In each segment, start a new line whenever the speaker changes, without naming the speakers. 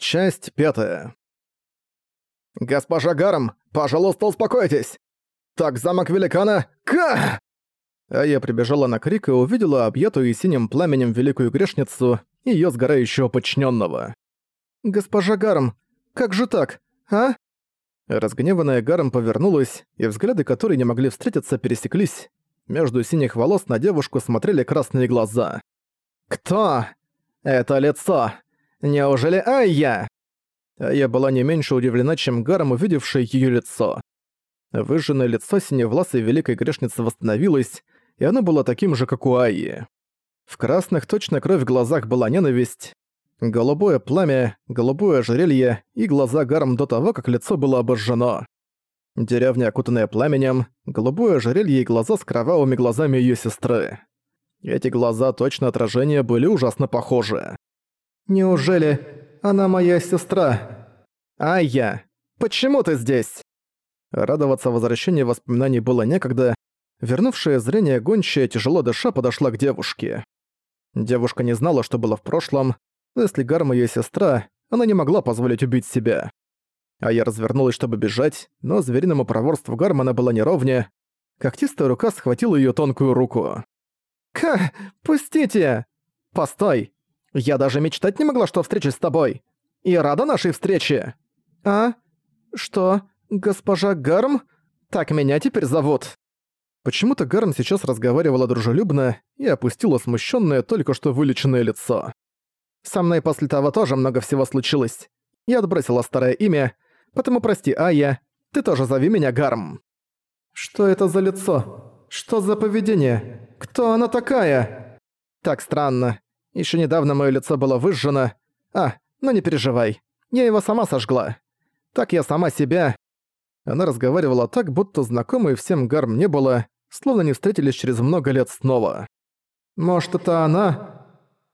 Часть пятая. «Госпожа Гарм, пожалуйста, успокойтесь! Так, замок великана... Ка!» А я прибежала на крик и увидела объятую синим пламенем великую грешницу и её сгорающего подчинённого. «Госпожа Гарм, как же так, а?» Разгневанная Гарм повернулась, и взгляды, которые не могли встретиться, пересеклись. Между синих волос на девушку смотрели красные глаза. «Кто? Это лицо! Неужели Айя?» Я была не меньше удивлена, чем Гарм, увидевший её лицо. Выжженное лицо синевласой великой грешницы восстановилось, и оно было таким же, как у Айи. В красных точно кровь в глазах была ненависть, голубое пламя, голубое ожерелье и глаза Гарм до того, как лицо было обожжено. Деревня, окутанная пламенем, голубое ожерелье и глаза с кровавыми глазами её сестры. Эти глаза точно отражения были ужасно похожи. «Неужели она моя сестра?» «А я? Почему ты здесь?» Радоваться возвращению воспоминаний было некогда. Вернувшая зрение гончая, тяжело дыша, подошла к девушке. Девушка не знала, что было в прошлом, но если Гарма её сестра, она не могла позволить убить себя. А я развернулась, чтобы бежать, но звериному проворству Гармана была неровня. Когтистая рука схватила её тонкую руку. «Ка, пустите!» «Постой! Я даже мечтать не могла, что встречусь с тобой! И рада нашей встрече!» «А? Что? Госпожа Гарм? Так меня теперь зовут!» Почему-то Гарм сейчас разговаривала дружелюбно и опустила смущенное только что вылеченное лицо. «Со мной после того тоже много всего случилось. Я отбросила старое имя, потому прости, Ая, ты тоже зови меня Гарм». «Что это за лицо? Что за поведение?» Кто она такая?» «Так странно. Еще недавно мое лицо было выжжено. А, ну не переживай. Я его сама сожгла. Так я сама себя...» Она разговаривала так, будто знакомой всем гарм не было, словно не встретились через много лет снова. «Может, это она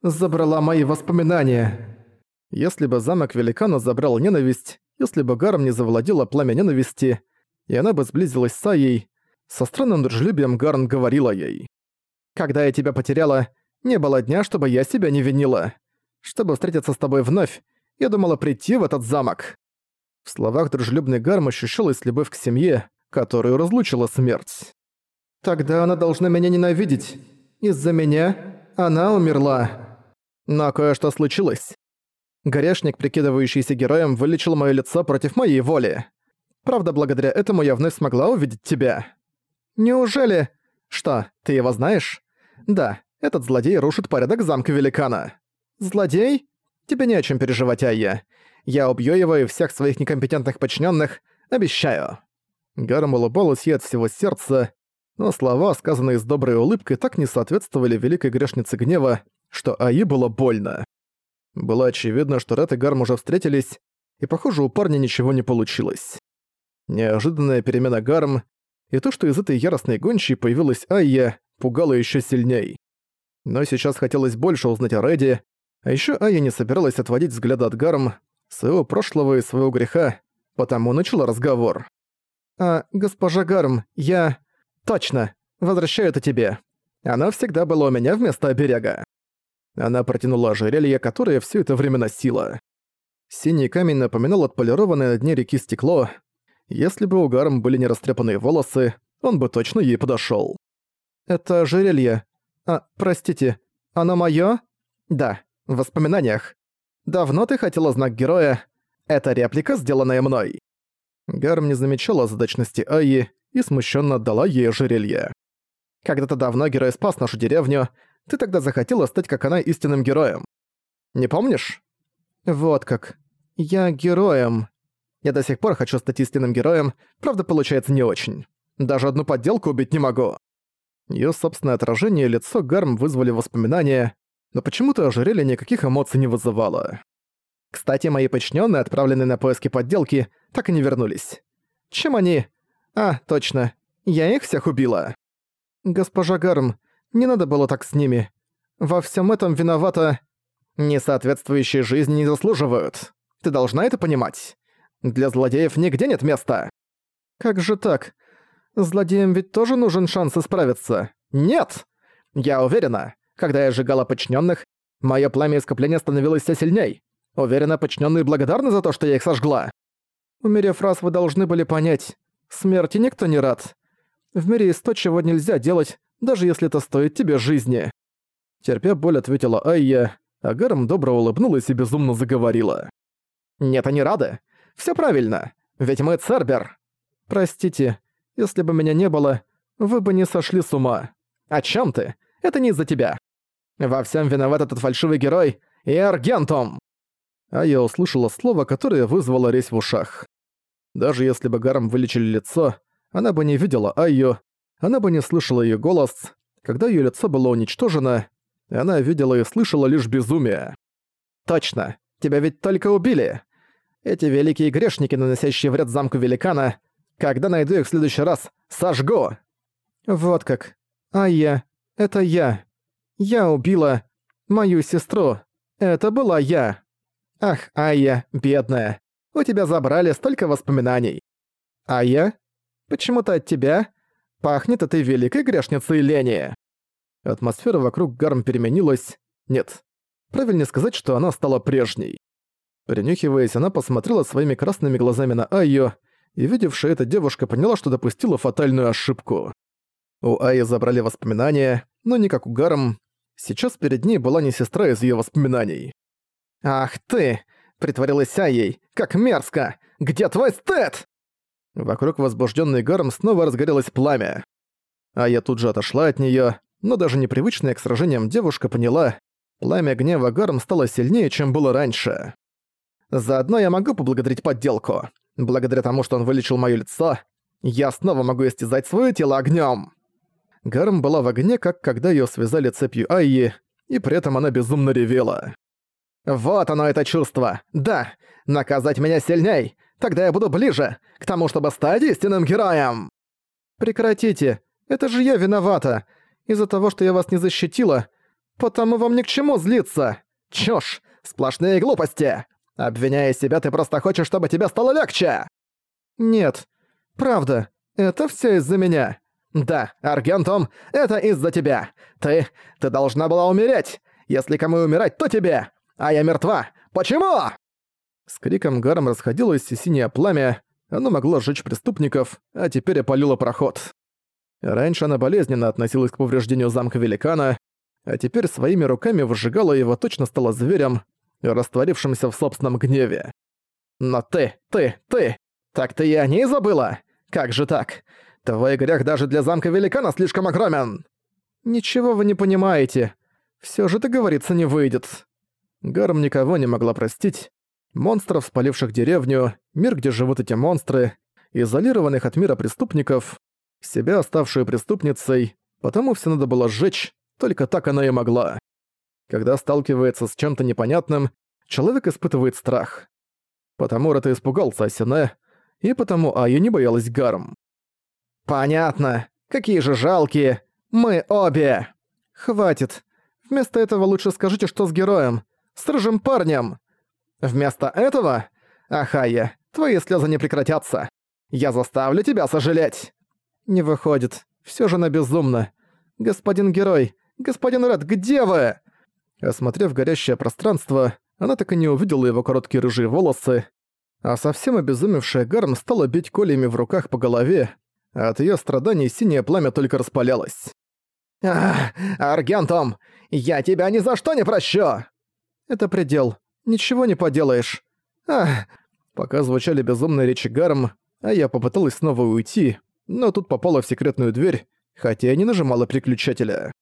забрала мои воспоминания?» Если бы замок великана забрал ненависть, если бы гарм не завладела пламя ненависти, и она бы сблизилась с Аей, со странным дружелюбием Гарн говорила ей. Когда я тебя потеряла, не было дня, чтобы я себя не винила. Чтобы встретиться с тобой вновь, я думала прийти в этот замок». В словах дружелюбный Гарм ощущалась любовь к семье, которую разлучила смерть. «Тогда она должна меня ненавидеть. Из-за меня она умерла. Но кое-что случилось. Горешник, прикидывающийся героем, вылечил моё лицо против моей воли. Правда, благодаря этому я вновь смогла увидеть тебя. Неужели... Что, ты его знаешь? Да, этот злодей рушит порядок замка великана. Злодей? Тебе не о чем переживать, Айя. Я убью его и всех своих некомпетентных подчиненных, обещаю. Гарм улыбалась ей от всего сердца, но слова, сказанные с доброй улыбкой, так не соответствовали великой грешнице гнева, что Аи было больно. Было очевидно, что Ред и Гарм уже встретились, и, похоже, у парня ничего не получилось. Неожиданная перемена Гарм и то, что из этой яростной гончей появилась Айя, пугало еще сильней. Но сейчас хотелось больше узнать о Рэде, а еще Айя не собиралась отводить взгляда от Гарм, своего прошлого и своего греха, потому начала разговор. «А, госпожа Гарм, я... Точно, возвращаю это тебе. Она всегда была у меня вместо оберега». Она протянула ожерелье, которое все это время носила. Синий камень напоминал отполированное на дне реки стекло. Если бы у Гарм были не растрепанные волосы, он бы точно ей подошел. «Это ожерелье. А, простите, оно моё?» «Да, в воспоминаниях. Давно ты хотела знак героя. Это реплика, сделанная мной». Гарм не замечала задачности Аи и смущенно отдала ей ожерелье. «Когда-то давно герой спас нашу деревню, ты тогда захотела стать как она истинным героем. Не помнишь?» «Вот как. Я героем. Я до сих пор хочу стать истинным героем, правда, получается не очень. Даже одну подделку убить не могу». Её собственное отражение и лицо Гарм вызвали воспоминания, но почему-то ожерелье никаких эмоций не вызывало. Кстати, мои подчиненные, отправленные на поиски подделки, так и не вернулись. Чем они? А, точно. Я их всех убила. Госпожа Гарм, не надо было так с ними. Во всем этом виновата... Несоответствующие жизни не заслуживают. Ты должна это понимать. Для злодеев нигде нет места. Как же так? Злодеям ведь тоже нужен шанс исправиться. Нет! Я уверена, когда я сжигала подчиненных, мое пламя искупления становилось все сильней. Уверена, подчиненные благодарны за то, что я их сожгла. Умерев раз, вы должны были понять. Смерти никто не рад. В мире есть то, чего нельзя делать, даже если это стоит тебе жизни. Терпя боль, ответила Айя, а Гарм добро улыбнулась и безумно заговорила. «Нет, они рады. Все правильно. Ведь мы Цербер. Простите, если бы меня не было, вы бы не сошли с ума. О чем ты? Это не из-за тебя. Во всем виноват этот фальшивый герой и Аргентум!» А я услышала слово, которое вызвало резь в ушах. Даже если бы Гарм вылечили лицо, она бы не видела Айю, она бы не слышала ее голос. Когда ее лицо было уничтожено, она видела и слышала лишь безумие. «Точно! Тебя ведь только убили! Эти великие грешники, наносящие вред замку великана, когда найду их в следующий раз, сожгу!» «Вот как. А я. Это я. Я убила мою сестру. Это была я. Ах, Айя, бедная. У тебя забрали столько воспоминаний. Айя? Почему-то от тебя пахнет этой великой грешницей лени. Атмосфера вокруг Гарм переменилась. Нет. Правильнее сказать, что она стала прежней. Принюхиваясь, она посмотрела своими красными глазами на Айю, и видевшая эта девушка поняла, что допустила фатальную ошибку. У Айи забрали воспоминания, но не как у Гарм. Сейчас перед ней была не сестра из ее воспоминаний. «Ах ты!» — притворилась Айей. «Как мерзко! Где твой стет?» Вокруг возбужденный Гарм снова разгорелось пламя. А я тут же отошла от нее, но даже непривычная к сражениям девушка поняла, пламя гнева Гарм стало сильнее, чем было раньше. Заодно я могу поблагодарить подделку. Благодаря тому, что он вылечил моё лицо, я снова могу истязать своё тело огнём. Гарм была в огне, как когда её связали цепью Айи, и при этом она безумно ревела. «Вот оно, это чувство! Да! Наказать меня сильней! Тогда я буду ближе к тому, чтобы стать истинным героем!» «Прекратите! Это же я виновата! Из-за того, что я вас не защитила, потому вам ни к чему злиться! Чушь! Сплошные глупости! Обвиняя себя, ты просто хочешь, чтобы тебе стало легче!» «Нет, правда, это все из-за меня!» «Да, Аргентум, это из-за тебя! Ты... ты должна была умереть! Если кому умирать, то тебе! А я мертва! Почему?» С криком гаром расходилось синее пламя, оно могло сжечь преступников, а теперь опалило проход. Раньше она болезненно относилась к повреждению замка великана, а теперь своими руками выжигала его, точно стала зверем, растворившимся в собственном гневе. «Но ты, ты, ты! Так ты и о ней забыла? Как же так? Твой грех даже для замка великана слишком огромен!» «Ничего вы не понимаете. Всё же договориться не выйдет». Гарм никого не могла простить. Монстров, спаливших деревню, мир, где живут эти монстры, изолированных от мира преступников, себя, ставшую преступницей, потому все надо было сжечь, только так она и могла. Когда сталкивается с чем-то непонятным, человек испытывает страх. Потому Рата испугался Асине, и потому Аю не боялась Гарм. «Понятно. Какие же жалкие. Мы обе!» «Хватит. Вместо этого лучше скажите, что с героем. С рыжим парнем!» «Вместо этого? Ахая, твои слезы не прекратятся. Я заставлю тебя сожалеть!» «Не выходит. Все же она безумна. Господин герой, господин Ред, где вы?» Осмотрев горящее пространство, она так и не увидела его короткие рыжие волосы, а совсем обезумевшая Гарм стала бить колями в руках по голове, а от её страданий синее пламя только распалялось. «Ах, Аргентом, я тебя ни за что не прощу!» «Это предел. Ничего не поделаешь. Ах!» Пока звучали безумные речи Гарм, а я попыталась снова уйти, но тут попала в секретную дверь, хотя и не нажимала переключателя.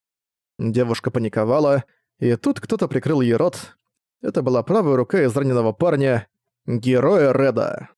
Девушка паниковала, и тут кто-то прикрыл ей рот. Это была правая рука израненного парня, героя Реда.